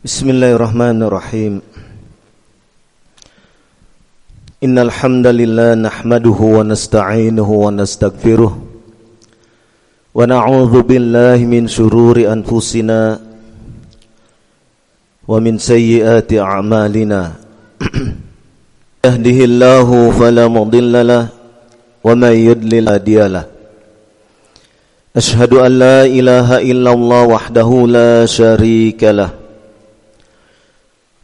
بسم الله الرحمن الرحيم. إن الحمد لله نحمده ونستعينه ونستغفره ونعوذ بالله من شرور أنفسنا ومن سيئات أعمالنا. يهده الله فلا مضل له ومن يضلل هادي له. أشهد أن لا إله إلا الله وحده لا شريك له.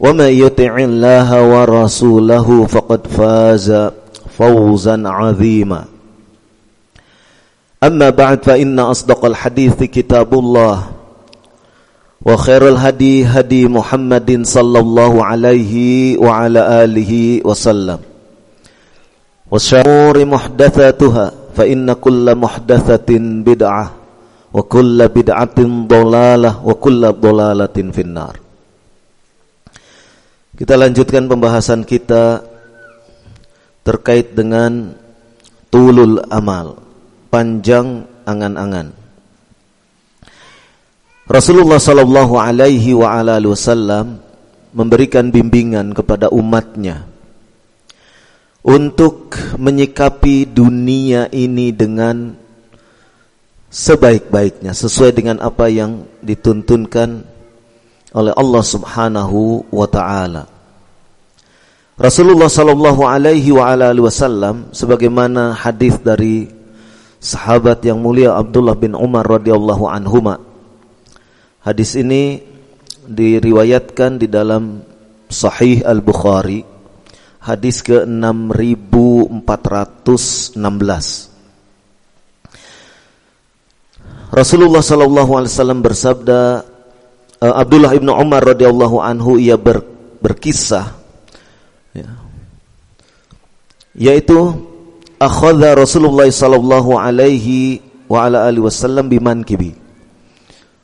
ومن يطع الله ورسوله فقد فاز فوزا عظيما. أما بعد فإن أصدق الحديث كتاب الله وخير الهدي هدي محمد صلى الله عليه وعلى آله وسلم. والشرور محدثاتها فإن كل محدثة بدعة وكل بدعة ضلالة وكل ضلالة في النار. Kita lanjutkan pembahasan kita terkait dengan tulul amal, panjang angan-angan. Rasulullah sallallahu alaihi wa ala wasallam memberikan bimbingan kepada umatnya untuk menyikapi dunia ini dengan sebaik-baiknya sesuai dengan apa yang dituntunkan oleh Allah Subhanahu wa taala. Rasulullah sallallahu alaihi wa ala alihi wasallam sebagaimana hadis dari sahabat yang mulia Abdullah bin Umar radhiyallahu anhuma. Hadis ini diriwayatkan di dalam Sahih Al-Bukhari hadis ke-6416. Rasulullah sallallahu alaihi wasallam bersabda uh, Abdullah ibnu Umar radhiyallahu anhu ia ber, berkisah ya, yaitu akhadha Rasulullah sallallahu alaihi wa ala alihi wasallam bimankibi.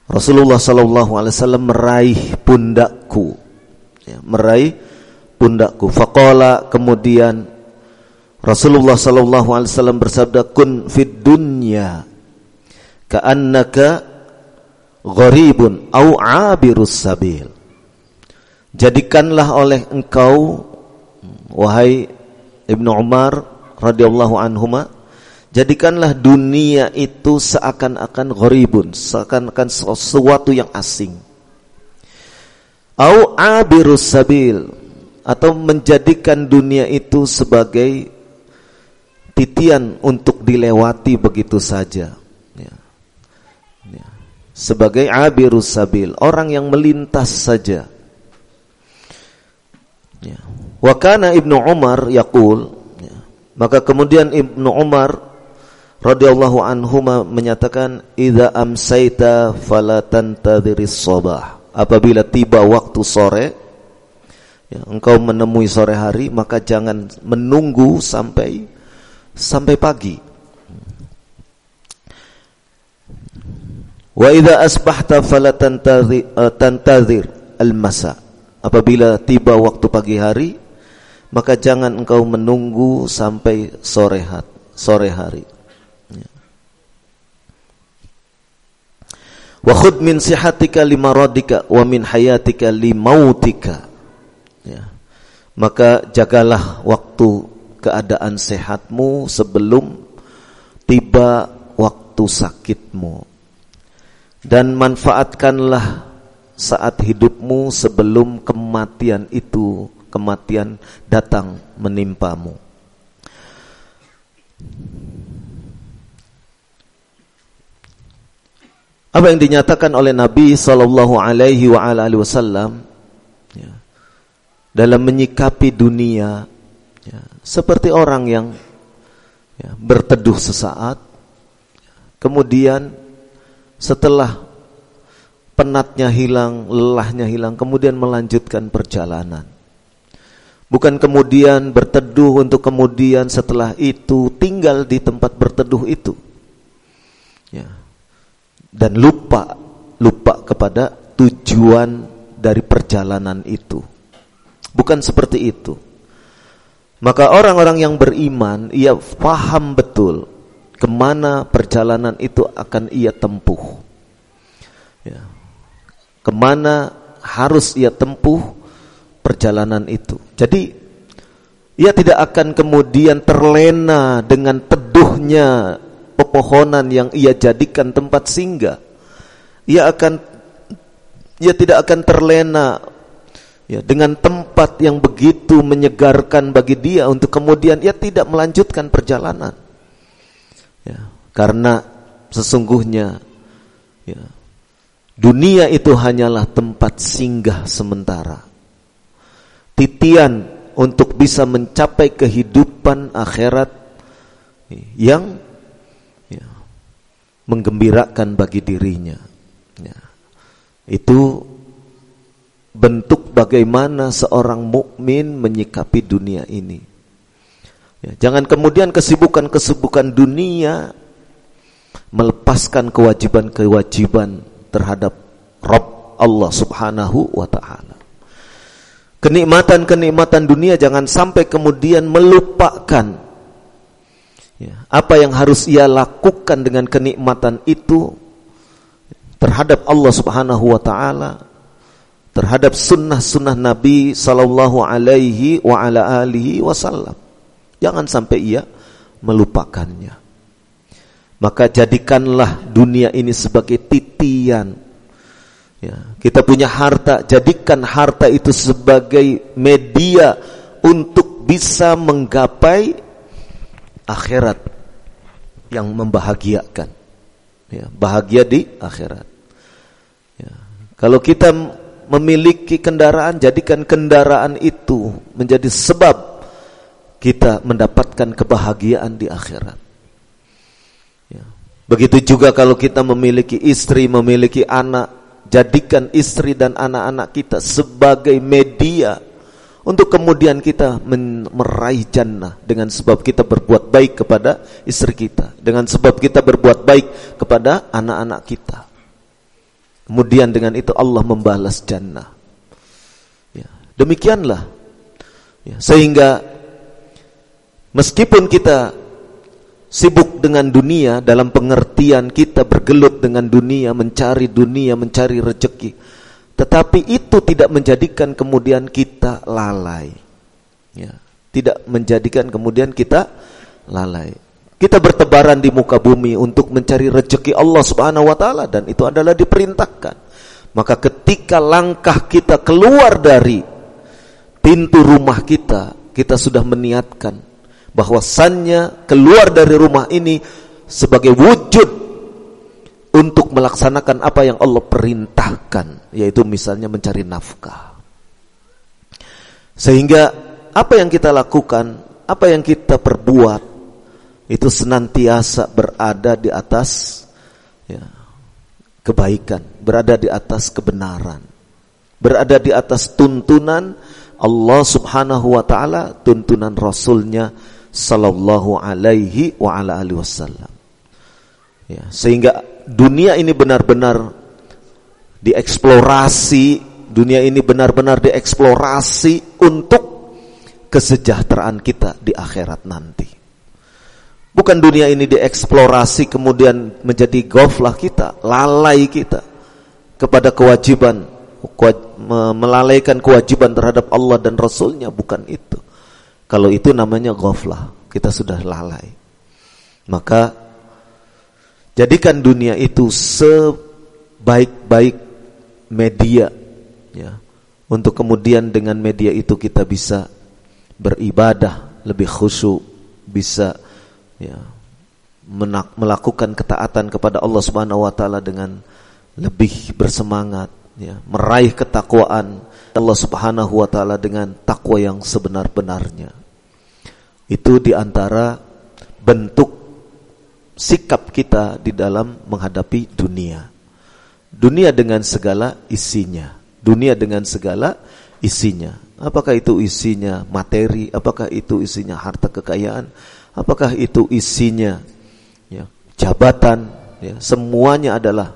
Rasulullah sallallahu alaihi wasallam meraih pundakku ya, meraih pundakku. Faqala kemudian Rasulullah sallallahu alaihi wasallam bersabda kun fid dunya ka'annaka gharibun au abirus sabil. Jadikanlah oleh engkau wahai Ibnu Umar radhiyallahu anhuma jadikanlah dunia itu seakan-akan gharibun, seakan-akan sesuatu yang asing. Au abirus sabil atau menjadikan dunia itu sebagai titian untuk dilewati begitu saja sebagai abirus sabil, orang yang melintas saja. Ya. Ibnu Umar yaqul, ya. maka kemudian Ibnu Umar radhiyallahu anhu menyatakan idza amsaita fala tantadhiris sabah. Apabila tiba waktu sore, ya, engkau menemui sore hari, maka jangan menunggu sampai sampai pagi. Wa idza asbahta fala tantazir eh, al-masa. Apabila tiba waktu pagi hari, maka jangan engkau menunggu sampai sore hari. Sore hari. Ya. Wa khud min sihatika limaradika wa min hayatika limautika. Ya. Maka jagalah waktu keadaan sehatmu sebelum tiba waktu sakitmu dan manfaatkanlah saat hidupmu sebelum kematian itu kematian datang menimpamu. Apa yang dinyatakan oleh Nabi Sallallahu Alaihi Wasallam ya, dalam menyikapi dunia ya, seperti orang yang ya, berteduh sesaat, kemudian setelah penatnya hilang, lelahnya hilang, kemudian melanjutkan perjalanan. Bukan kemudian berteduh untuk kemudian setelah itu tinggal di tempat berteduh itu. Ya. Dan lupa lupa kepada tujuan dari perjalanan itu. Bukan seperti itu. Maka orang-orang yang beriman ia paham betul ke mana perjalanan itu akan ia tempuh. Ya. Ke mana harus ia tempuh perjalanan itu. Jadi ia tidak akan kemudian terlena dengan teduhnya pepohonan yang ia jadikan tempat singgah. Ia akan ia tidak akan terlena ya dengan tempat yang begitu menyegarkan bagi dia untuk kemudian ia tidak melanjutkan perjalanan. Ya, karena sesungguhnya ya, dunia itu hanyalah tempat singgah sementara titian untuk bisa mencapai kehidupan akhirat yang ya, menggembirakan bagi dirinya. Ya. Itu bentuk bagaimana seorang mukmin menyikapi dunia ini. Ya, jangan kemudian kesibukan-kesibukan dunia melepaskan kewajiban-kewajiban terhadap Rabb Allah Subhanahu wa taala. Kenikmatan-kenikmatan dunia jangan sampai kemudian melupakan ya, apa yang harus ia lakukan dengan kenikmatan itu terhadap Allah Subhanahu wa taala terhadap sunnah-sunnah Nabi sallallahu alaihi wa ala alihi wasallam jangan sampai ia melupakannya maka jadikanlah dunia ini sebagai titian Ya, kita punya harta, jadikan harta itu sebagai media untuk bisa menggapai akhirat yang membahagiakan. Ya, bahagia di akhirat. Ya, kalau kita memiliki kendaraan, jadikan kendaraan itu menjadi sebab kita mendapatkan kebahagiaan di akhirat. Ya. Begitu juga kalau kita memiliki istri, memiliki anak, jadikan istri dan anak-anak kita sebagai media untuk kemudian kita meraih jannah dengan sebab kita berbuat baik kepada istri kita, dengan sebab kita berbuat baik kepada anak-anak kita. Kemudian dengan itu Allah membalas jannah. Ya, demikianlah. Ya, sehingga meskipun kita sibuk dengan dunia dalam pengertian kita bergelut dengan dunia, mencari dunia, mencari rezeki. Tetapi itu tidak menjadikan kemudian kita lalai. Ya, tidak menjadikan kemudian kita lalai. Kita bertebaran di muka bumi untuk mencari rezeki Allah Subhanahu wa taala dan itu adalah diperintahkan. Maka ketika langkah kita keluar dari pintu rumah kita, kita sudah meniatkan bahwasannya keluar dari rumah ini sebagai wujud untuk melaksanakan apa yang Allah perintahkan yaitu misalnya mencari nafkah. Sehingga apa yang kita lakukan apa yang kita perbuat itu senantiasa berada di atas ya, kebaikan berada di atas kebenaran berada di atas tuntunan Allah subhanahu wa ta'ala tuntunan Rasulnya sallallahu alaihi wa ala alihi wasallam. Ya, sehingga dunia ini benar-benar dieksplorasi, dunia ini benar-benar dieksplorasi untuk kesejahteraan kita di akhirat nanti. Bukan dunia ini dieksplorasi kemudian menjadi goflah kita, lalai kita kepada kewajiban, melalaikan kewajiban terhadap Allah dan Rasulnya, bukan itu. Kalau itu namanya ghaflah, kita sudah lalai. Maka jadikan dunia itu sebaik-baik media ya. Untuk kemudian dengan media itu kita bisa beribadah lebih khusyuk, bisa ya melakukan ketaatan kepada Allah Subhanahu wa taala dengan lebih bersemangat ya meraih ketakwaan Allah Subhanahu wa taala dengan takwa yang sebenar-benarnya. Itu di antara bentuk sikap kita di dalam menghadapi dunia. Dunia dengan segala isinya. Dunia dengan segala isinya. Apakah itu isinya materi? Apakah itu isinya harta kekayaan? Apakah itu isinya jabatan, ya, semuanya adalah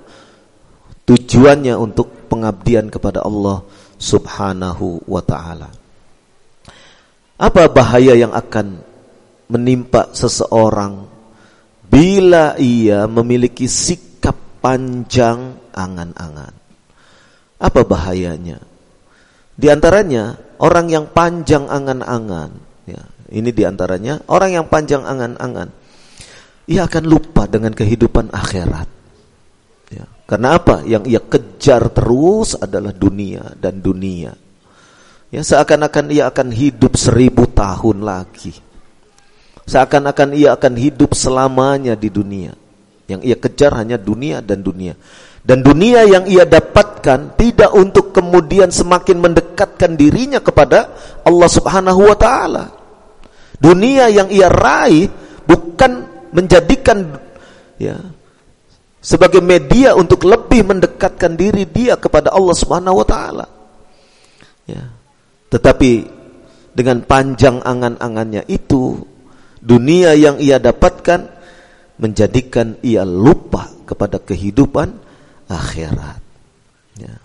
tujuannya untuk pengabdian kepada Allah Subhanahu wa taala. Apa bahaya yang akan menimpa seseorang bila ia memiliki sikap panjang angan-angan? Apa bahayanya? Di antaranya orang yang panjang angan-angan, ya. Ini di antaranya orang yang panjang angan-angan ia akan lupa dengan kehidupan akhirat. Karena apa? Yang ia kejar terus adalah dunia dan dunia. Ya, seakan-akan ia akan hidup seribu tahun lagi. Seakan-akan ia akan hidup selamanya di dunia. Yang ia kejar hanya dunia dan dunia. Dan dunia yang ia dapatkan tidak untuk kemudian semakin mendekatkan dirinya kepada Allah Subhanahu wa taala. Dunia yang ia raih bukan menjadikan ya sebagai media untuk lebih mendekatkan diri dia kepada Allah Subhanahu wa taala. Ya. Tetapi dengan panjang angan-angannya itu dunia yang ia dapatkan menjadikan ia lupa kepada kehidupan akhirat. Ya.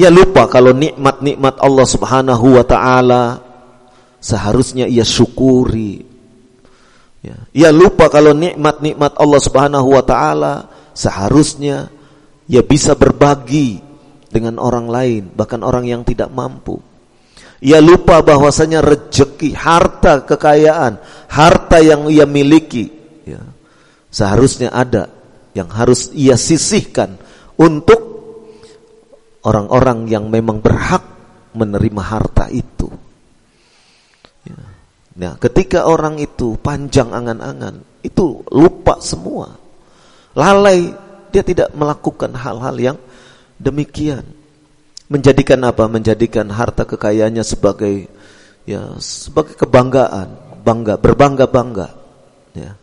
Ia lupa kalau nikmat-nikmat Allah Subhanahu wa taala seharusnya ia syukuri, Ya. Ia lupa kalau nikmat-nikmat Allah Subhanahu wa taala seharusnya ia bisa berbagi dengan orang lain, bahkan orang yang tidak mampu. Ia lupa bahwasanya rejeki, harta kekayaan, harta yang ia miliki, ya, seharusnya ada yang harus ia sisihkan untuk orang-orang yang memang berhak menerima harta itu. Nah, ketika orang itu panjang angan-angan, itu lupa semua. Lalai, dia tidak melakukan hal-hal yang demikian. Menjadikan apa? Menjadikan harta kekayaannya sebagai ya sebagai kebanggaan, bangga, berbangga-bangga. Ya.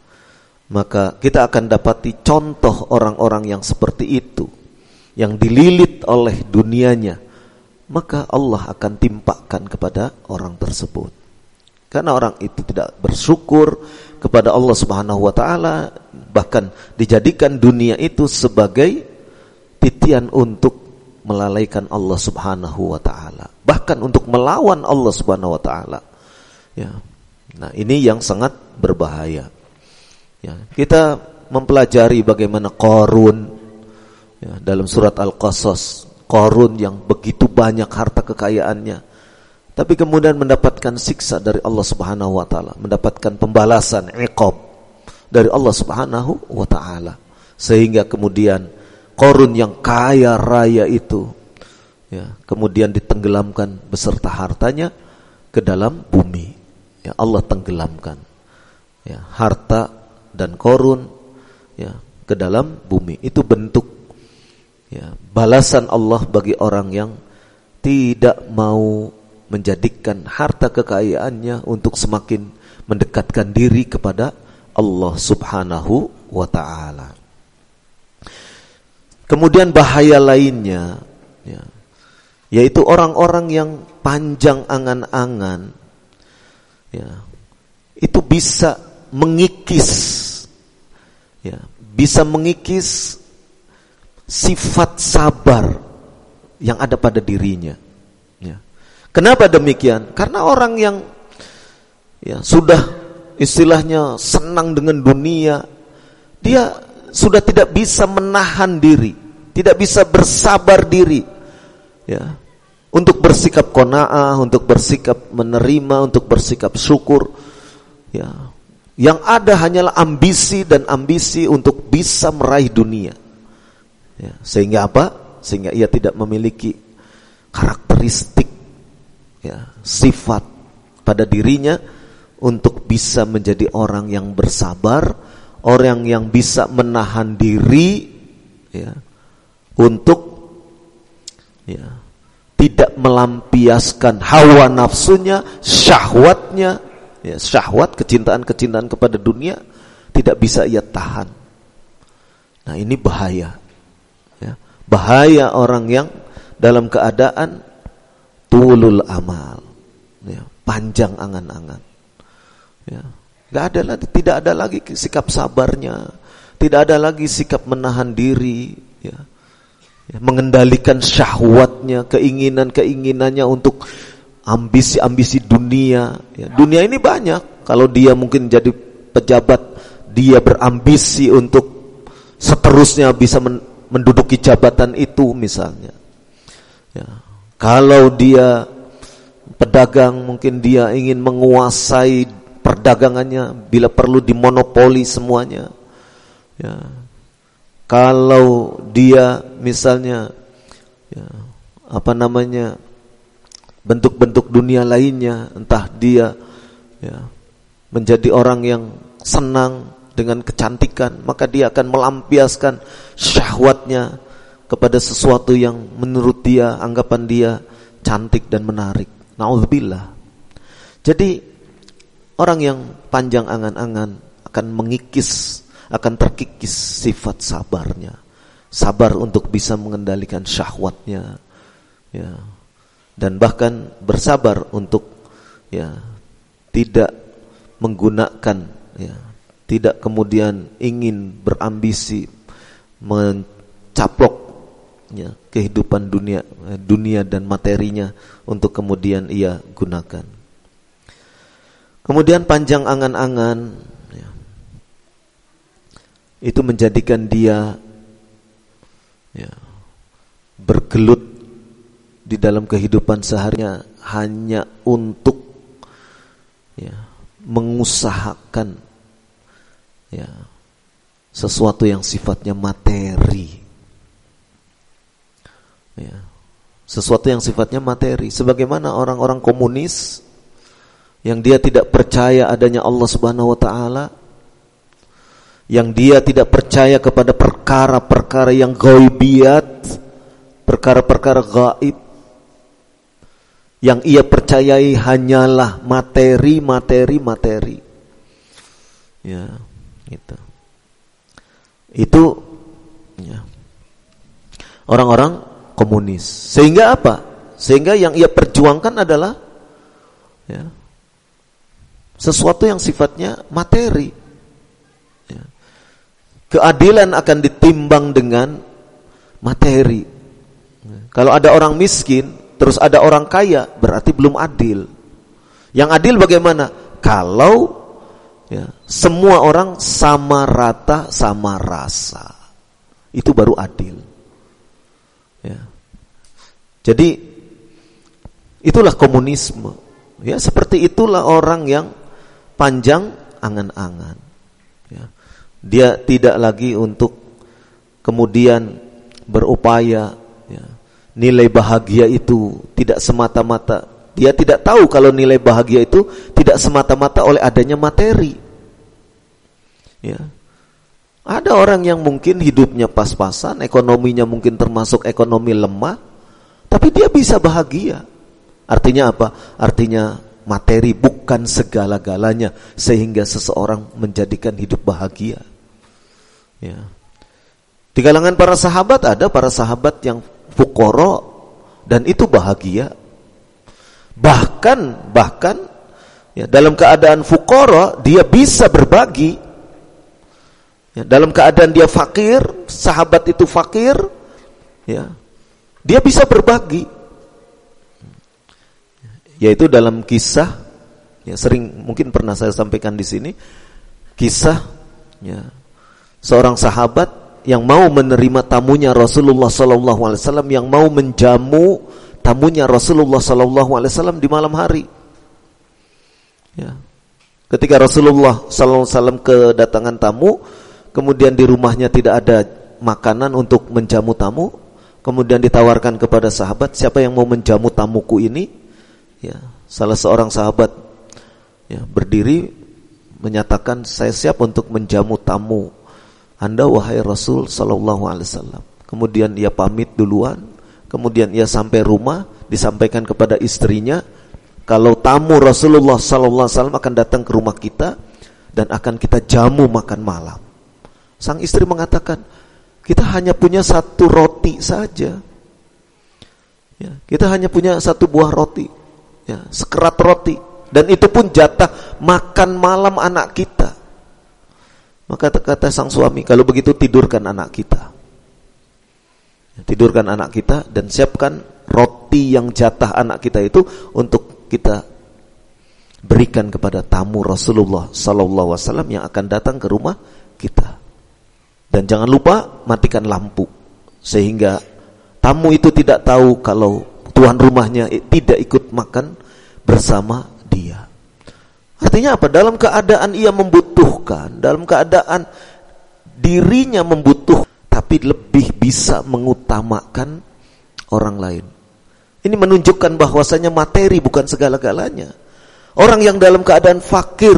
Maka kita akan dapati contoh orang-orang yang seperti itu, yang dililit oleh dunianya, maka Allah akan timpakan kepada orang tersebut. Karena orang itu tidak bersyukur kepada Allah Subhanahu wa taala, bahkan dijadikan dunia itu sebagai titian untuk melalaikan Allah Subhanahu wa taala, bahkan untuk melawan Allah Subhanahu wa taala. Ya. Nah, ini yang sangat berbahaya. Ya, kita mempelajari bagaimana Qarun ya, dalam surat Al-Qasas, Qarun yang begitu banyak harta kekayaannya tapi kemudian mendapatkan siksa dari Allah Subhanahu wa taala, mendapatkan pembalasan iqab dari Allah Subhanahu wa taala. Sehingga kemudian korun yang kaya raya itu ya, kemudian ditenggelamkan beserta hartanya ke dalam bumi. Ya, Allah tenggelamkan ya, harta dan korun ya, ke dalam bumi. Itu bentuk ya, balasan Allah bagi orang yang tidak mau menjadikan harta kekayaannya untuk semakin mendekatkan diri kepada Allah Subhanahu wa taala. Kemudian bahaya lainnya ya, yaitu orang-orang yang panjang angan-angan ya, itu bisa mengikis ya, bisa mengikis sifat sabar yang ada pada dirinya. Kenapa demikian? Karena orang yang ya sudah istilahnya senang dengan dunia, dia sudah tidak bisa menahan diri, tidak bisa bersabar diri, ya, untuk bersikap kona'ah, untuk bersikap menerima, untuk bersikap syukur, ya. Yang ada hanyalah ambisi dan ambisi untuk bisa meraih dunia. Ya, sehingga apa? Sehingga ia tidak memiliki karakteristik ya, sifat pada dirinya untuk bisa menjadi orang yang bersabar, orang yang bisa menahan diri ya untuk ya tidak melampiaskan hawa nafsunya, syahwatnya, ya syahwat kecintaan-kecintaan kepada dunia tidak bisa ia tahan. Nah, ini bahaya. Ya, bahaya orang yang dalam keadaan tulul amal, ya, panjang angan-angan. Ya, gak ada lagi, tidak ada lagi sikap sabarnya, tidak ada lagi sikap menahan diri, ya, ya mengendalikan syahwatnya, keinginan-keinginannya untuk ambisi-ambisi dunia. Ya, dunia ini banyak. Kalau dia mungkin jadi pejabat, dia berambisi untuk seterusnya bisa menduduki jabatan itu misalnya. Ya. Kalau dia pedagang mungkin dia ingin menguasai perdagangannya bila perlu dimonopoli semuanya. Ya. Kalau dia misalnya ya, apa namanya bentuk-bentuk dunia lainnya, entah dia ya, menjadi orang yang senang dengan kecantikan, maka dia akan melampiaskan syahwatnya kepada sesuatu yang menurut dia, anggapan dia cantik dan menarik. Nauzubillah. Jadi orang yang panjang angan-angan akan mengikis, akan terkikis sifat sabarnya. Sabar untuk bisa mengendalikan syahwatnya. Ya. Dan bahkan bersabar untuk ya tidak menggunakan ya, tidak kemudian ingin berambisi mencaplok ya, kehidupan dunia dunia dan materinya untuk kemudian ia gunakan. Kemudian panjang angan-angan ya, itu menjadikan dia ya, bergelut di dalam kehidupan seharinya hanya untuk ya, mengusahakan ya, sesuatu yang sifatnya materi ya, sesuatu yang sifatnya materi. Sebagaimana orang-orang komunis yang dia tidak percaya adanya Allah Subhanahu wa taala yang dia tidak percaya kepada perkara-perkara yang gaibiat perkara-perkara gaib yang ia percayai hanyalah materi materi materi. Ya gitu. Itu ya. Orang-orang komunis. Sehingga apa? Sehingga yang ia perjuangkan adalah ya, sesuatu yang sifatnya materi. Ya. Keadilan akan ditimbang dengan materi. Kalau ada orang miskin, terus ada orang kaya, berarti belum adil. Yang adil bagaimana? Kalau ya, semua orang sama rata, sama rasa, itu baru adil. Jadi itulah komunisme. Ya, seperti itulah orang yang panjang angan-angan. Ya. Dia tidak lagi untuk kemudian berupaya ya. nilai bahagia itu tidak semata-mata dia tidak tahu kalau nilai bahagia itu tidak semata-mata oleh adanya materi. Ya. Ada orang yang mungkin hidupnya pas-pasan, ekonominya mungkin termasuk ekonomi lemah, tapi dia bisa bahagia. Artinya apa? Artinya materi bukan segala-galanya sehingga seseorang menjadikan hidup bahagia. Ya. Di kalangan para sahabat ada para sahabat yang fukoro dan itu bahagia. Bahkan bahkan ya, dalam keadaan fukoro dia bisa berbagi Ya, dalam keadaan dia fakir, sahabat itu fakir, ya, dia bisa berbagi. Yaitu dalam kisah, ya sering mungkin pernah saya sampaikan di sini, kisah ya, seorang sahabat yang mau menerima tamunya Rasulullah Sallallahu Alaihi Wasallam, yang mau menjamu tamunya Rasulullah Sallallahu Alaihi Wasallam di malam hari. Ya. Ketika Rasulullah Sallallahu Alaihi Wasallam kedatangan tamu, kemudian di rumahnya tidak ada makanan untuk menjamu tamu, kemudian ditawarkan kepada sahabat, siapa yang mau menjamu tamuku ini? Ya, salah seorang sahabat ya, berdiri menyatakan saya siap untuk menjamu tamu Anda wahai Rasul sallallahu alaihi wasallam. Kemudian ia pamit duluan, kemudian ia sampai rumah disampaikan kepada istrinya kalau tamu Rasulullah sallallahu alaihi wasallam akan datang ke rumah kita dan akan kita jamu makan malam. Sang istri mengatakan, kita hanya punya satu roti saja. Ya, kita hanya punya satu buah roti, ya, sekerat roti, dan itu pun jatah makan malam anak kita. Maka kata sang suami, kalau begitu tidurkan anak kita. Ya, tidurkan anak kita dan siapkan roti yang jatah anak kita itu untuk kita berikan kepada tamu Rasulullah Sallallahu Wasallam yang akan datang ke rumah kita. Dan jangan lupa matikan lampu sehingga Tamu itu tidak tahu kalau tuan rumahnya tidak ikut makan bersama dia. Artinya apa? Dalam keadaan ia membutuhkan, dalam keadaan dirinya membutuh, tapi lebih bisa mengutamakan orang lain. Ini menunjukkan bahwasanya materi bukan segala-galanya. Orang yang dalam keadaan fakir,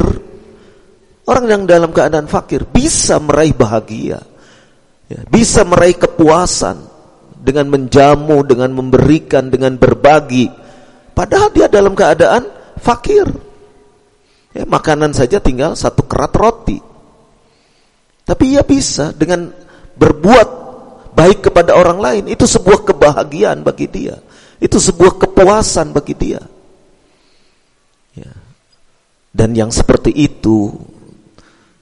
orang yang dalam keadaan fakir bisa meraih bahagia, ya, bisa meraih kepuasan, dengan menjamu, dengan memberikan, dengan berbagi. Padahal dia dalam keadaan fakir. Ya, makanan saja tinggal satu kerat roti. Tapi ia bisa dengan berbuat baik kepada orang lain. Itu sebuah kebahagiaan bagi dia. Itu sebuah kepuasan bagi dia. Ya. Dan yang seperti itu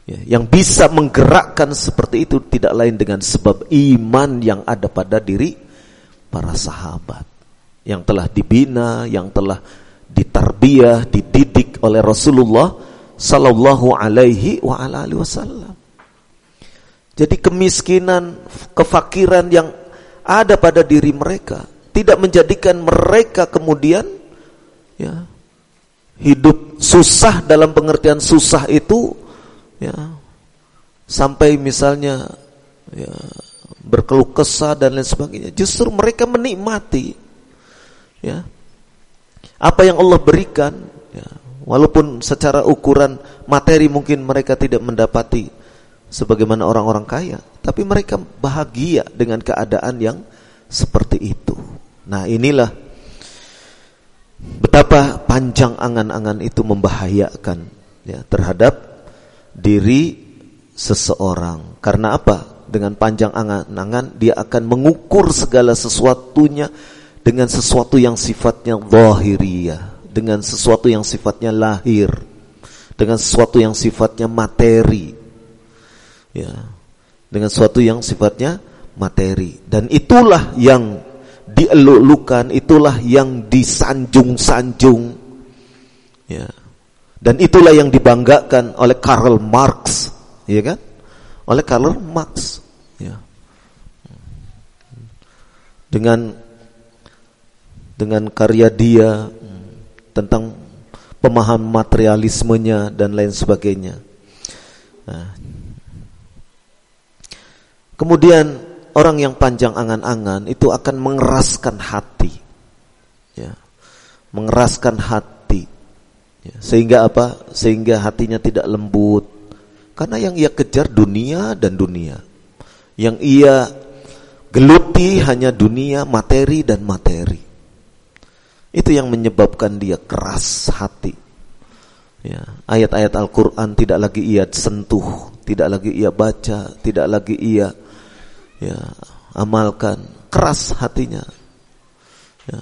Ya, yang bisa menggerakkan seperti itu tidak lain dengan sebab iman yang ada pada diri para sahabat yang telah dibina, yang telah ditarbiyah, dididik oleh Rasulullah sallallahu alaihi wa ala alihi wasallam. Jadi kemiskinan, kefakiran yang ada pada diri mereka tidak menjadikan mereka kemudian ya hidup susah dalam pengertian susah itu ya. Sampai misalnya ya, berkeluh kesah dan lain sebagainya. Justru mereka menikmati ya apa yang Allah berikan ya, walaupun secara ukuran materi mungkin mereka tidak mendapati sebagaimana orang-orang kaya tapi mereka bahagia dengan keadaan yang seperti itu. Nah inilah betapa panjang angan-angan itu membahayakan ya terhadap diri seseorang. Karena apa? Dengan panjang angan-angan dia akan mengukur segala sesuatunya dengan sesuatu yang sifatnya zahiriyah, dengan sesuatu yang sifatnya lahir, dengan sesuatu yang sifatnya materi. Ya. Dengan sesuatu yang sifatnya materi. Dan itulah yang dielulukan, itulah yang disanjung-sanjung. Ya dan itulah yang dibanggakan oleh Karl Marx, ya kan? Oleh Karl Marx, ya. Dengan dengan karya dia tentang pemahaman materialismenya dan lain sebagainya. Nah. Kemudian orang yang panjang angan-angan itu akan mengeraskan hati. Ya. Mengeraskan hati Ya, sehingga apa? Sehingga hatinya tidak lembut. Karena yang ia kejar dunia dan dunia. Yang ia geluti hanya dunia, materi dan materi. Itu yang menyebabkan dia keras hati. Ya, ayat-ayat Al-Quran tidak lagi ia sentuh, tidak lagi ia baca, tidak lagi ia ya, amalkan. Keras hatinya. Ya,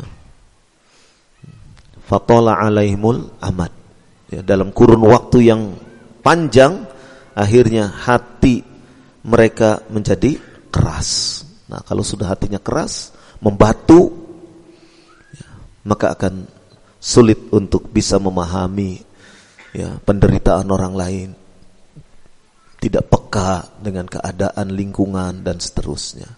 fatola alaihimul amad. Ya, dalam kurun waktu yang panjang, akhirnya hati mereka menjadi keras. Nah, kalau sudah hatinya keras, membatu, ya, maka akan sulit untuk bisa memahami ya, penderitaan orang lain. Tidak peka dengan keadaan lingkungan dan seterusnya.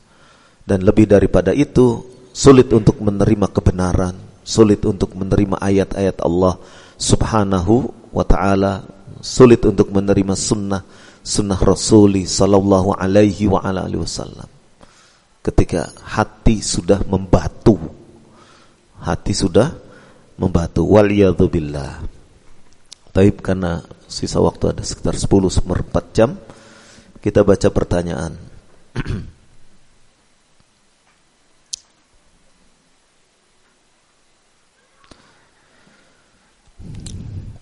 Dan lebih daripada itu, sulit untuk menerima kebenaran sulit untuk menerima ayat-ayat Allah Subhanahu wa taala, sulit untuk menerima sunnah sunnah Rasuli sallallahu alaihi wa ala alihi wasallam. Ketika hati sudah membatu. Hati sudah membatu wal billah. Taib karena sisa waktu ada sekitar 10 seperempat jam kita baca pertanyaan.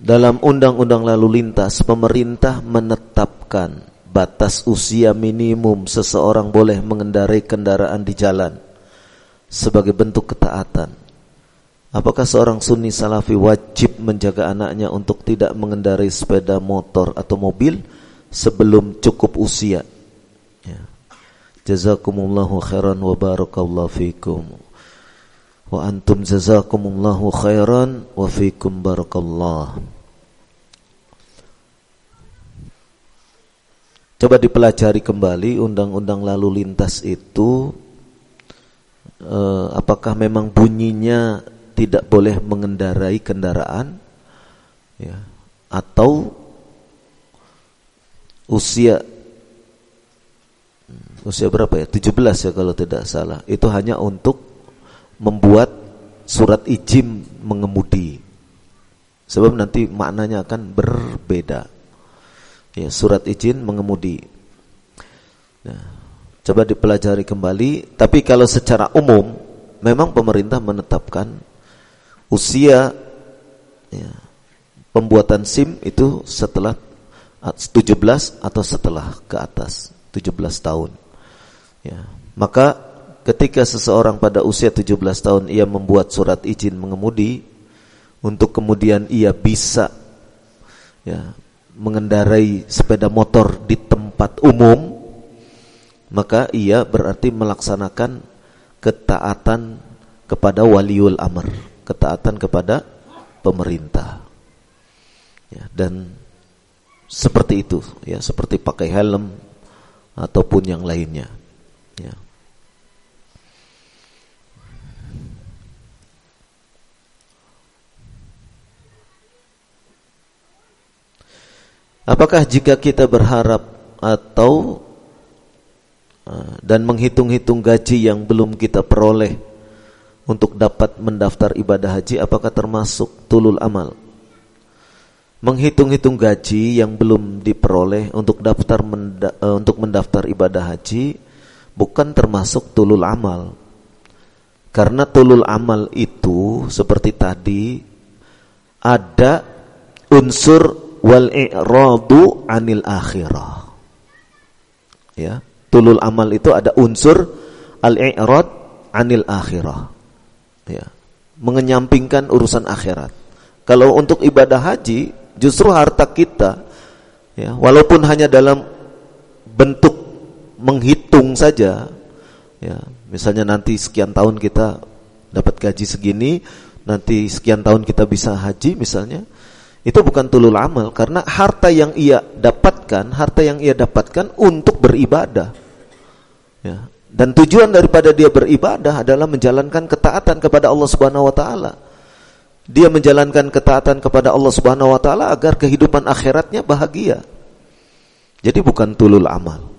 Dalam undang-undang lalu lintas, pemerintah menetapkan batas usia minimum seseorang boleh mengendarai kendaraan di jalan sebagai bentuk ketaatan. Apakah seorang sunni salafi wajib menjaga anaknya untuk tidak mengendarai sepeda motor atau mobil sebelum cukup usia? Ya. Jazakumullahu khairan wa barakallahu fikum. Wa antum jazakumullahu khairan wa fikum barakallahu. Coba dipelajari kembali undang-undang lalu lintas itu eh, apakah memang bunyinya tidak boleh mengendarai kendaraan ya atau usia usia berapa ya? 17 ya kalau tidak salah. Itu hanya untuk membuat surat izin mengemudi. Sebab nanti maknanya akan berbeda ya, surat izin mengemudi. Nah, coba dipelajari kembali. Tapi kalau secara umum, memang pemerintah menetapkan usia ya, pembuatan SIM itu setelah 17 atau setelah ke atas 17 tahun. Ya, maka ketika seseorang pada usia 17 tahun ia membuat surat izin mengemudi untuk kemudian ia bisa ya mengendarai sepeda motor di tempat umum maka ia berarti melaksanakan ketaatan kepada waliul amr ketaatan kepada pemerintah. Ya, dan seperti itu ya seperti pakai helm ataupun yang lainnya. Ya Apakah jika kita berharap atau uh, dan menghitung-hitung gaji yang belum kita peroleh untuk dapat mendaftar ibadah haji apakah termasuk tulul amal? Menghitung-hitung gaji yang belum diperoleh untuk daftar menda uh, untuk mendaftar ibadah haji bukan termasuk tulul amal. Karena tulul amal itu seperti tadi ada unsur wal i'radu anil akhirah. Ya, tulul amal itu ada unsur al-i'rad anil akhirah. Ya, mengenyampingkan urusan akhirat. Kalau untuk ibadah haji, justru harta kita ya, walaupun hanya dalam bentuk menghitung saja ya, misalnya nanti sekian tahun kita dapat gaji segini, nanti sekian tahun kita bisa haji misalnya, itu bukan tulul amal karena harta yang ia dapatkan, harta yang ia dapatkan untuk beribadah. Ya. Dan tujuan daripada dia beribadah adalah menjalankan ketaatan kepada Allah Subhanahu wa taala. Dia menjalankan ketaatan kepada Allah Subhanahu wa taala agar kehidupan akhiratnya bahagia. Jadi bukan tulul amal.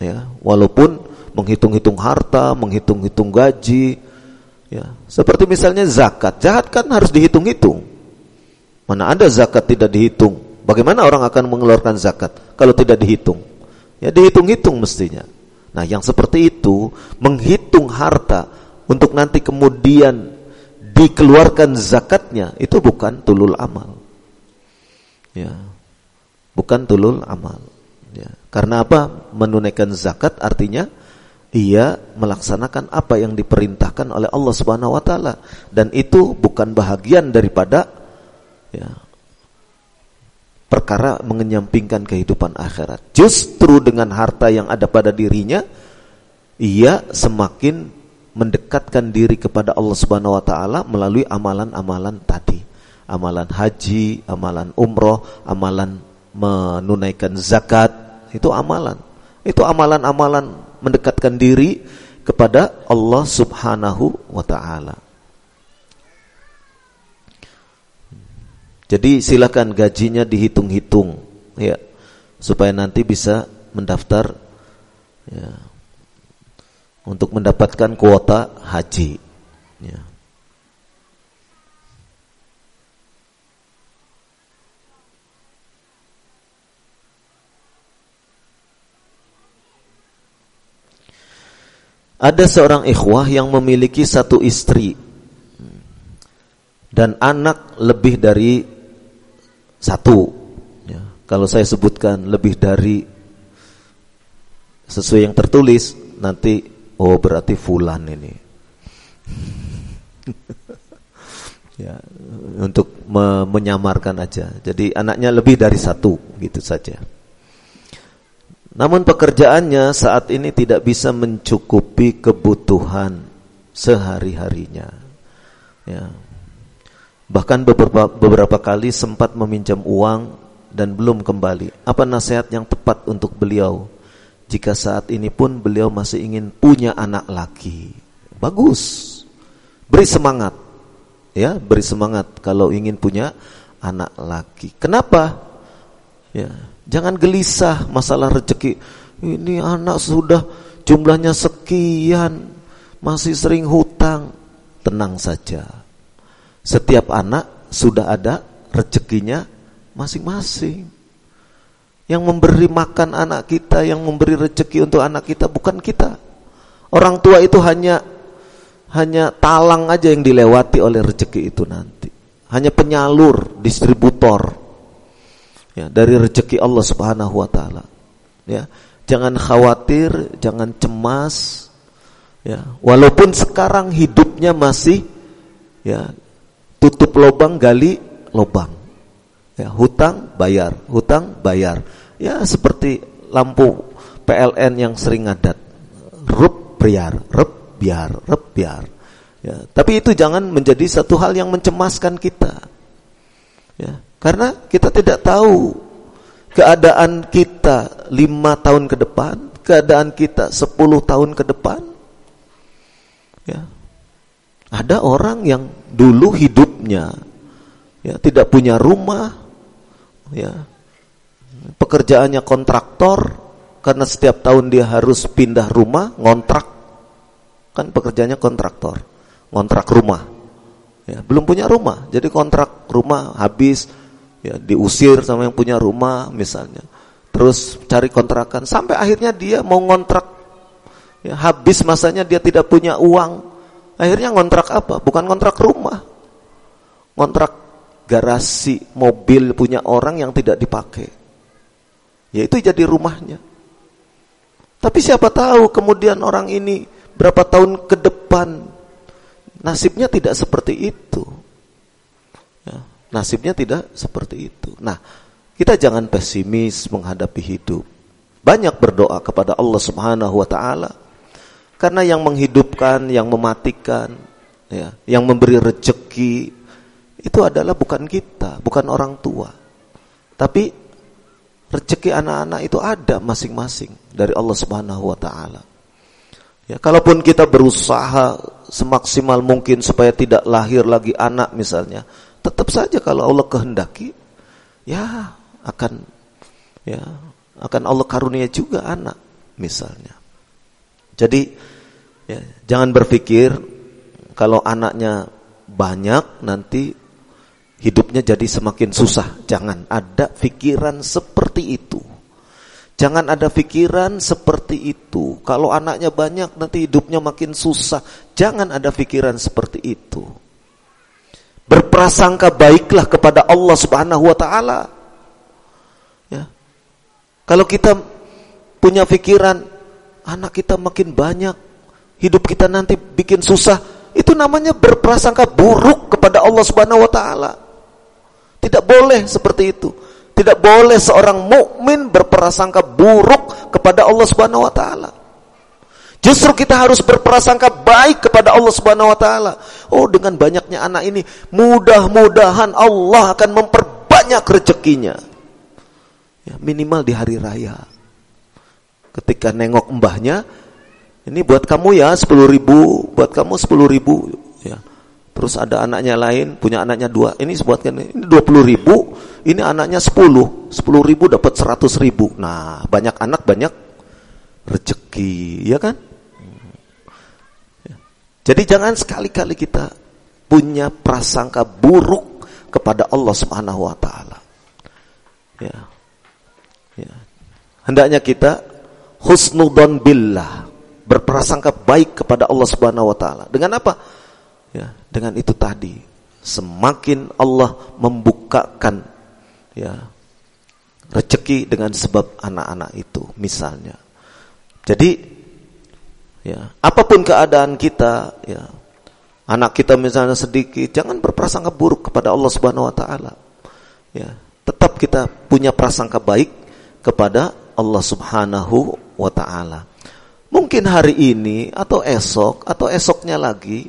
Ya, walaupun menghitung-hitung harta, menghitung-hitung gaji, ya. Seperti misalnya zakat. Zakat kan harus dihitung-hitung. Mana ada zakat tidak dihitung? Bagaimana orang akan mengeluarkan zakat kalau tidak dihitung? Ya dihitung-hitung mestinya. Nah, yang seperti itu menghitung harta untuk nanti kemudian dikeluarkan zakatnya itu bukan tulul amal. Ya. Bukan tulul amal. Ya. Karena apa? Menunaikan zakat artinya ia melaksanakan apa yang diperintahkan oleh Allah Subhanahu wa taala dan itu bukan bahagian daripada ya, perkara mengenyampingkan kehidupan akhirat. Justru dengan harta yang ada pada dirinya, ia semakin mendekatkan diri kepada Allah Subhanahu wa taala melalui amalan-amalan tadi. Amalan haji, amalan umroh, amalan menunaikan zakat, itu amalan. Itu amalan-amalan mendekatkan diri kepada Allah Subhanahu wa taala. Jadi silakan gajinya dihitung-hitung ya supaya nanti bisa mendaftar ya, untuk mendapatkan kuota haji. Ya. Ada seorang ikhwah yang memiliki satu istri hmm, dan anak lebih dari satu. Ya, kalau saya sebutkan lebih dari sesuai yang tertulis, nanti oh berarti fulan ini. ya, untuk me menyamarkan aja. Jadi anaknya lebih dari satu, gitu saja. Namun pekerjaannya saat ini tidak bisa mencukupi kebutuhan sehari-harinya. Ya. Bahkan beberapa, beberapa kali sempat meminjam uang dan belum kembali. Apa nasihat yang tepat untuk beliau? Jika saat ini pun beliau masih ingin punya anak laki. Bagus. Beri semangat. Ya, beri semangat kalau ingin punya anak laki. Kenapa? Ya, Jangan gelisah masalah rezeki. Ini anak sudah jumlahnya sekian, masih sering hutang. Tenang saja. Setiap anak sudah ada rezekinya masing-masing. Yang memberi makan anak kita, yang memberi rezeki untuk anak kita bukan kita. Orang tua itu hanya hanya talang aja yang dilewati oleh rezeki itu nanti. Hanya penyalur, distributor ya, dari rezeki Allah Subhanahu wa taala. Ya. Jangan khawatir, jangan cemas. Ya, walaupun sekarang hidupnya masih ya tutup lubang gali lubang. Ya, hutang bayar, hutang bayar. Ya seperti lampu PLN yang sering ngadat. Rup biar, rup biar, rup biar. Ya, tapi itu jangan menjadi satu hal yang mencemaskan kita. Ya, karena kita tidak tahu keadaan kita lima tahun ke depan, keadaan kita sepuluh tahun ke depan. Ya. Ada orang yang dulu hidupnya ya tidak punya rumah, ya pekerjaannya kontraktor karena setiap tahun dia harus pindah rumah, ngontrak kan pekerjaannya kontraktor, ngontrak rumah. Ya, belum punya rumah, jadi kontrak rumah habis ya diusir sama yang punya rumah misalnya. Terus cari kontrakan sampai akhirnya dia mau ngontrak ya habis masanya dia tidak punya uang. Akhirnya ngontrak apa? Bukan ngontrak rumah. Ngontrak garasi mobil punya orang yang tidak dipakai. Ya itu jadi rumahnya. Tapi siapa tahu kemudian orang ini berapa tahun ke depan Nasibnya tidak seperti itu. Ya, nasibnya tidak seperti itu. Nah, kita jangan pesimis menghadapi hidup. Banyak berdoa kepada Allah Subhanahu wa taala. Karena yang menghidupkan, yang mematikan, ya, yang memberi rezeki itu adalah bukan kita, bukan orang tua. Tapi rezeki anak-anak itu ada masing-masing dari Allah Subhanahu wa taala. Ya, kalaupun kita berusaha semaksimal mungkin supaya tidak lahir lagi anak misalnya, tetap saja kalau Allah kehendaki, ya akan ya akan Allah karunia juga anak misalnya. Jadi ya, jangan berpikir kalau anaknya banyak nanti hidupnya jadi semakin susah. Jangan ada pikiran seperti itu. Jangan ada pikiran seperti itu. Kalau anaknya banyak nanti hidupnya makin susah. Jangan ada pikiran seperti itu. Berprasangka baiklah kepada Allah Subhanahu wa taala. Ya. Kalau kita punya pikiran anak kita makin banyak, hidup kita nanti bikin susah, itu namanya berprasangka buruk kepada Allah Subhanahu wa taala. Tidak boleh seperti itu. Tidak boleh seorang mukmin berprasangka buruk kepada Allah Subhanahu wa taala. Justru kita harus berprasangka baik kepada Allah Subhanahu wa taala. Oh, dengan banyaknya anak ini, mudah-mudahan Allah akan memperbanyak rezekinya. Ya, minimal di hari raya. Ketika nengok mbahnya, ini buat kamu ya 10 ribu, buat kamu 10 ribu. Ya. Terus ada anaknya lain, punya anaknya dua. Ini sebutkan ini dua puluh ribu, ini anaknya sepuluh. Sepuluh ribu dapat seratus ribu. Nah, banyak anak banyak rezeki, ya kan? Jadi jangan sekali-kali kita punya prasangka buruk kepada Allah Subhanahu wa taala. Ya. Ya. Hendaknya kita husnudon billah, berprasangka baik kepada Allah Subhanahu wa taala. Dengan apa? Ya, dengan itu tadi. Semakin Allah membukakan ya rezeki dengan sebab anak-anak itu misalnya. Jadi ya, apa pun keadaan kita ya anak kita misalnya sedikit, jangan berprasangka buruk kepada Allah Subhanahu wa taala. Ya, tetap kita punya prasangka baik kepada Allah Subhanahu wa taala. Mungkin hari ini atau esok atau esoknya lagi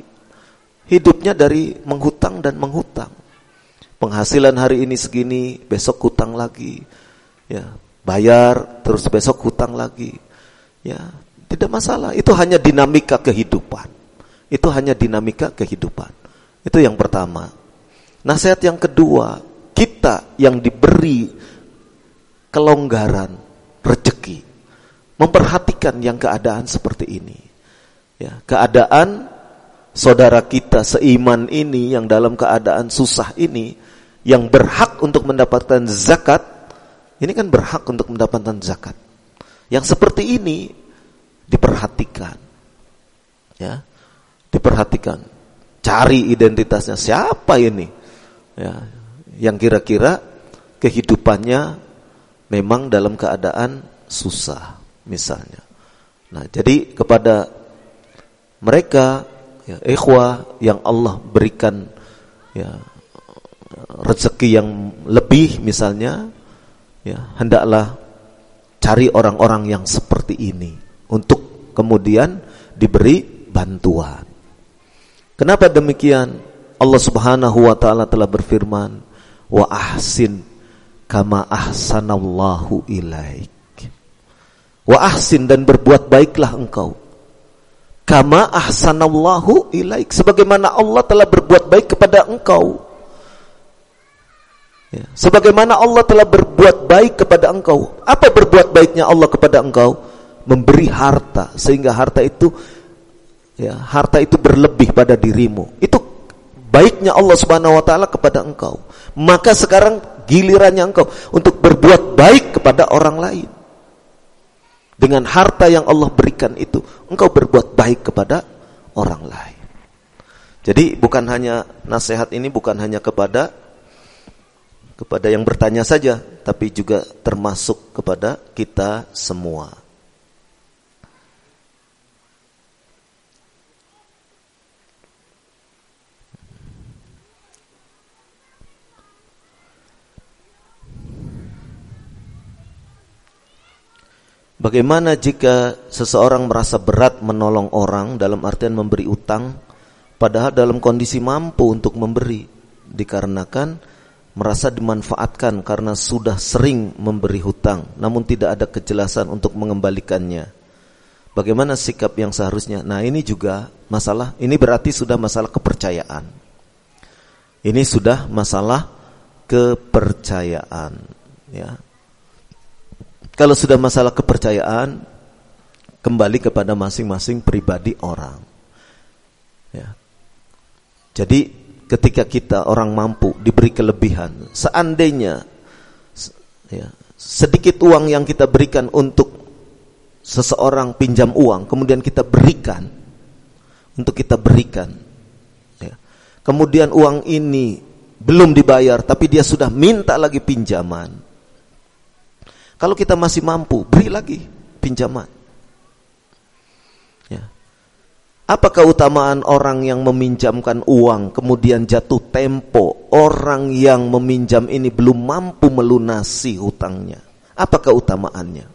hidupnya dari menghutang dan menghutang. Penghasilan hari ini segini, besok hutang lagi. Ya, bayar terus besok hutang lagi. Ya, tidak masalah. Itu hanya dinamika kehidupan. Itu hanya dinamika kehidupan. Itu yang pertama. Nasihat yang kedua, kita yang diberi kelonggaran rezeki memperhatikan yang keadaan seperti ini. Ya, keadaan saudara kita seiman ini yang dalam keadaan susah ini yang berhak untuk mendapatkan zakat, ini kan berhak untuk mendapatkan zakat. Yang seperti ini diperhatikan. Ya. Diperhatikan. Cari identitasnya siapa ini? Ya, yang kira-kira kehidupannya memang dalam keadaan susah misalnya. Nah, jadi kepada mereka ya, ikhwah yang Allah berikan ya rezeki yang lebih misalnya ya hendaklah cari orang-orang yang seperti ini untuk kemudian diberi bantuan. Kenapa demikian? Allah Subhanahu wa taala telah berfirman, "Wa ahsin kama ahsanallahu ilaik." Wa ahsin dan berbuat baiklah engkau. Kama ahsanallahu ilaik. Sebagaimana Allah telah berbuat baik kepada engkau. Ya. Sebagaimana Allah telah berbuat baik kepada engkau. Apa berbuat baiknya Allah kepada engkau? Memberi harta. Sehingga harta itu ya, harta itu berlebih pada dirimu. Itu baiknya Allah Subhanahu wa taala kepada engkau. Maka sekarang gilirannya engkau untuk berbuat baik kepada orang lain dengan harta yang Allah berikan itu engkau berbuat baik kepada orang lain. Jadi bukan hanya nasihat ini bukan hanya kepada kepada yang bertanya saja, tapi juga termasuk kepada kita semua. Bagaimana jika seseorang merasa berat menolong orang dalam artian memberi utang padahal dalam kondisi mampu untuk memberi dikarenakan merasa dimanfaatkan karena sudah sering memberi hutang namun tidak ada kejelasan untuk mengembalikannya. Bagaimana sikap yang seharusnya? Nah, ini juga masalah ini berarti sudah masalah kepercayaan. Ini sudah masalah kepercayaan, ya. Kalau sudah masalah kepercayaan, kembali kepada masing-masing pribadi orang. Ya. Jadi ketika kita orang mampu diberi kelebihan, seandainya ya, sedikit uang yang kita berikan untuk seseorang pinjam uang, kemudian kita berikan, untuk kita berikan. Ya. Kemudian uang ini belum dibayar, tapi dia sudah minta lagi pinjaman kalau kita masih mampu, beri lagi pinjaman. Ya. Apa keutamaan orang yang meminjamkan uang kemudian jatuh tempo, orang yang meminjam ini belum mampu melunasi hutangnya? Apa keutamaannya?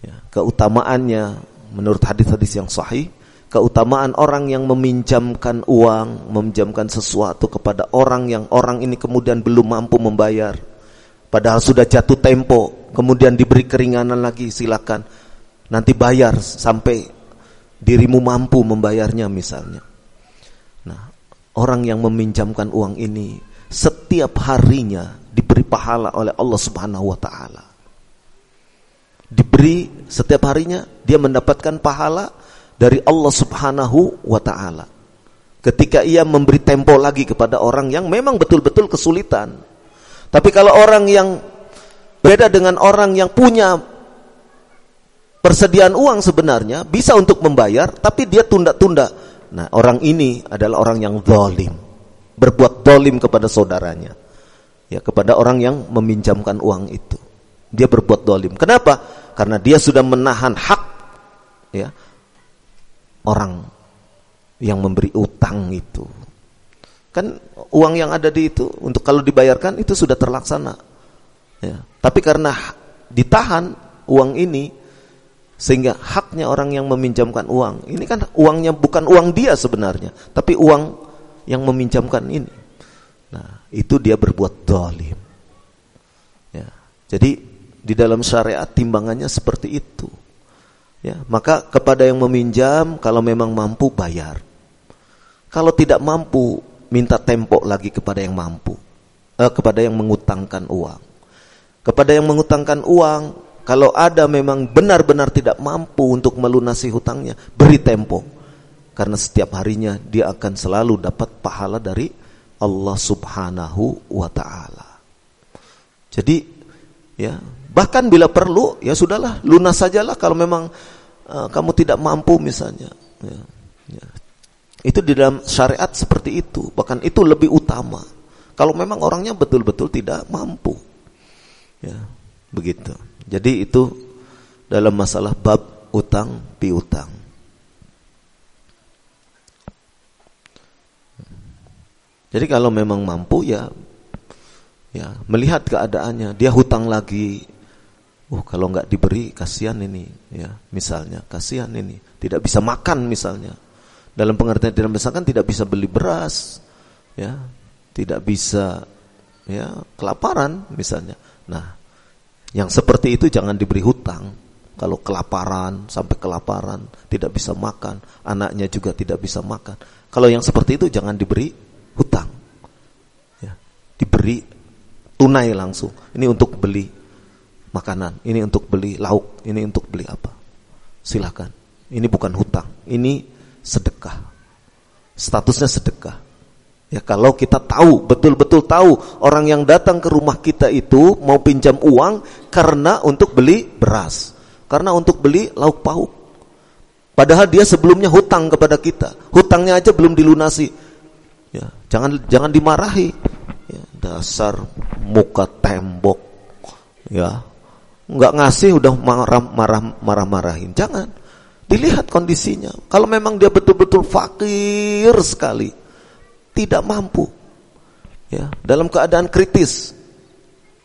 Ya, keutamaannya menurut hadis-hadis yang sahih, keutamaan orang yang meminjamkan uang, meminjamkan sesuatu kepada orang yang orang ini kemudian belum mampu membayar Padahal sudah jatuh tempo, kemudian diberi keringanan lagi, silakan. Nanti bayar sampai dirimu mampu membayarnya misalnya. Nah, orang yang meminjamkan uang ini setiap harinya diberi pahala oleh Allah Subhanahu wa taala. Diberi setiap harinya dia mendapatkan pahala dari Allah Subhanahu wa taala. Ketika ia memberi tempo lagi kepada orang yang memang betul-betul kesulitan, tapi kalau orang yang beda dengan orang yang punya persediaan uang sebenarnya bisa untuk membayar, tapi dia tunda-tunda. Nah, orang ini adalah orang yang zalim. Berbuat zalim kepada saudaranya. Ya, kepada orang yang meminjamkan uang itu. Dia berbuat zalim. Kenapa? Karena dia sudah menahan hak ya orang yang memberi utang itu. Kan uang yang ada di itu untuk kalau dibayarkan itu sudah terlaksana. Ya. Tapi karena ditahan uang ini sehingga haknya orang yang meminjamkan uang. Ini kan uangnya bukan uang dia sebenarnya, tapi uang yang meminjamkan ini. Nah, itu dia berbuat dolim. Ya. Jadi di dalam syariat timbangannya seperti itu. Ya, maka kepada yang meminjam kalau memang mampu bayar. Kalau tidak mampu minta tempo lagi kepada yang mampu. Eh, kepada yang mengutangkan uang. Kepada yang mengutangkan uang kalau ada memang benar-benar tidak mampu untuk melunasi hutangnya, beri tempo. Karena setiap harinya dia akan selalu dapat pahala dari Allah Subhanahu wa taala. Jadi ya, bahkan bila perlu ya sudahlah, lunas sajalah kalau memang uh, kamu tidak mampu misalnya. Ya, ya. Itu di dalam syariat seperti itu, bahkan itu lebih utama. Kalau memang orangnya betul-betul tidak mampu. Ya, begitu. Jadi itu dalam masalah bab utang piutang. Jadi kalau memang mampu ya ya melihat keadaannya, dia hutang lagi. Oh, kalau nggak diberi kasihan ini ya, misalnya kasihan ini, tidak bisa makan misalnya. Dalam pengertian tidak bisa makan tidak bisa beli beras ya, tidak bisa ya kelaparan misalnya. Nah, yang seperti itu jangan diberi hutang. Kalau kelaparan, sampai kelaparan, tidak bisa makan, anaknya juga tidak bisa makan. Kalau yang seperti itu jangan diberi hutang. Ya, diberi tunai langsung. Ini untuk beli makanan, ini untuk beli lauk, ini untuk beli apa. Silakan. Ini bukan hutang, ini sedekah. Statusnya sedekah. Ya kalau kita tahu, betul-betul tahu orang yang datang ke rumah kita itu mau pinjam uang karena untuk beli beras, karena untuk beli lauk pauk. Padahal dia sebelumnya hutang kepada kita, hutangnya aja belum dilunasi. Ya, jangan jangan dimarahi. Ya, dasar muka tembok. Ya, nggak ngasih udah marah marah marah marahin. Jangan. Dilihat kondisinya. Kalau memang dia betul-betul fakir sekali, tidak mampu. Ya, dalam keadaan kritis.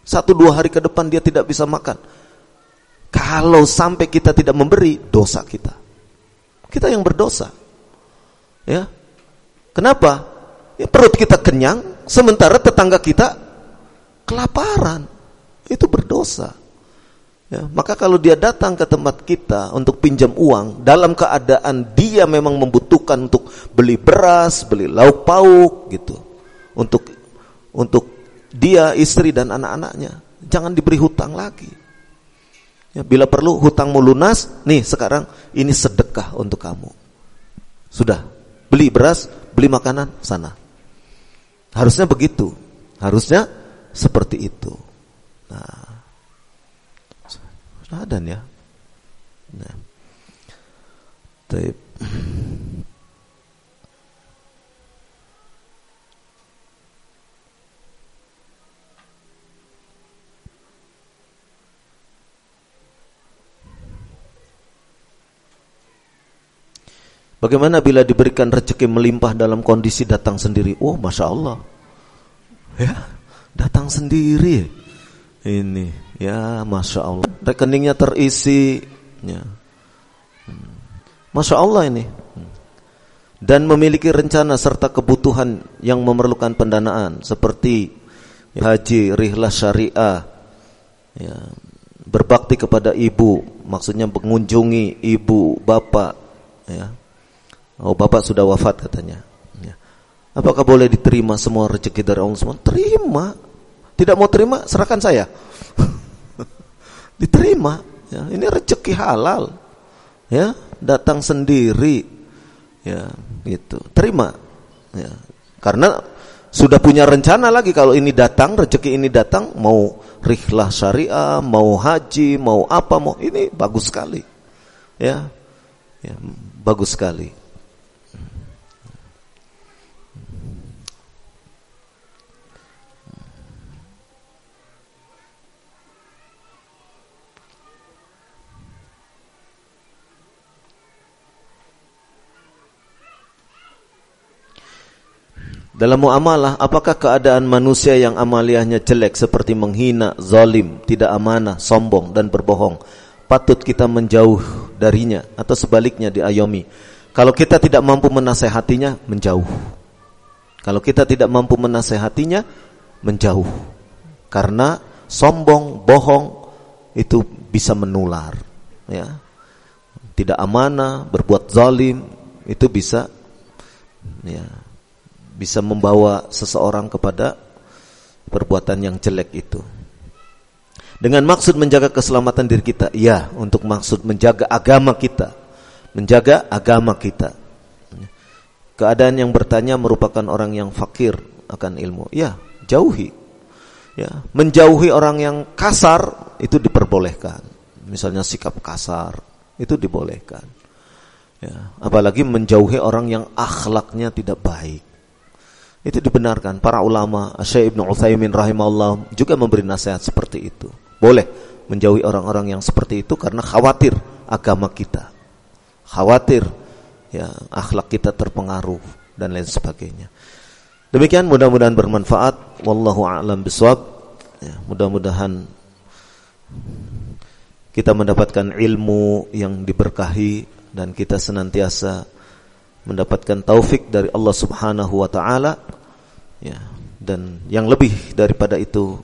Satu dua hari ke depan dia tidak bisa makan. Kalau sampai kita tidak memberi, dosa kita. Kita yang berdosa. Ya. Kenapa? Ya, perut kita kenyang, sementara tetangga kita kelaparan. Itu berdosa. Ya, maka kalau dia datang ke tempat kita untuk pinjam uang dalam keadaan dia memang membutuhkan untuk beli beras, beli lauk pauk gitu. Untuk untuk dia, istri dan anak-anaknya. Jangan diberi hutang lagi. Ya, bila perlu hutangmu lunas, nih sekarang ini sedekah untuk kamu. Sudah, beli beras, beli makanan sana. Harusnya begitu. Harusnya seperti itu. Nah, Adan ya. Nah. Taib. Bagaimana bila diberikan rezeki melimpah dalam kondisi datang sendiri? Oh, masya Allah, ya datang sendiri. Ini Ya, masya Allah. Rekeningnya terisi. Ya. Masya Allah ini. Dan memiliki rencana serta kebutuhan yang memerlukan pendanaan seperti haji, rihlah syariah, ya, berbakti kepada ibu, maksudnya mengunjungi ibu, bapak, ya. Oh, bapak sudah wafat katanya. Ya. Apakah boleh diterima semua rezeki dari Allah semua? Terima. Tidak mau terima, serahkan saya diterima ya ini rezeki halal ya datang sendiri ya gitu terima ya karena sudah punya rencana lagi kalau ini datang rezeki ini datang mau rihlah syariah mau haji mau apa mau ini bagus sekali Ya. Ya, bagus sekali. Dalam muamalah, apakah keadaan manusia yang amaliyahnya jelek seperti menghina, zalim, tidak amanah, sombong dan berbohong, patut kita menjauh darinya atau sebaliknya diayomi. Kalau kita tidak mampu menasehatinya, menjauh. Kalau kita tidak mampu menasehatinya, menjauh. Karena sombong, bohong itu bisa menular, ya. Tidak amanah, berbuat zalim itu bisa ya bisa membawa seseorang kepada perbuatan yang jelek itu. Dengan maksud menjaga keselamatan diri kita, ya, untuk maksud menjaga agama kita, menjaga agama kita. Keadaan yang bertanya merupakan orang yang fakir akan ilmu. Ya, jauhi. Ya, menjauhi orang yang kasar itu diperbolehkan. Misalnya sikap kasar itu dibolehkan. Ya, apalagi menjauhi orang yang akhlaknya tidak baik. Itu dibenarkan. Para ulama, Syekh Ibn Uthaymin rahimahullah juga memberi nasihat seperti itu. Boleh menjauhi orang-orang yang seperti itu karena khawatir agama kita. Khawatir ya akhlak kita terpengaruh dan lain sebagainya. Demikian mudah-mudahan bermanfaat. Wallahu a'lam bishawab. Ya, mudah-mudahan kita mendapatkan ilmu yang diberkahi dan kita senantiasa mendapatkan taufik dari Allah Subhanahu wa taala ya dan yang lebih daripada itu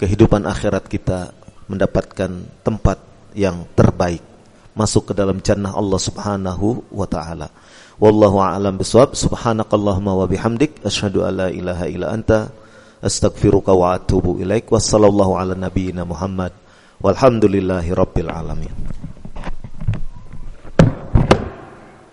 kehidupan akhirat kita mendapatkan tempat yang terbaik masuk ke dalam jannah Allah Subhanahu wa taala. Wallahu a'lam bisawab subhanakallahumma wa bihamdik. Asyhadu an la ilaha illa anta. Astaghfiruka wa atubu ilaik. Wassallallahu ala nabiyyina Muhammad walhamdulillahi rabbil alamin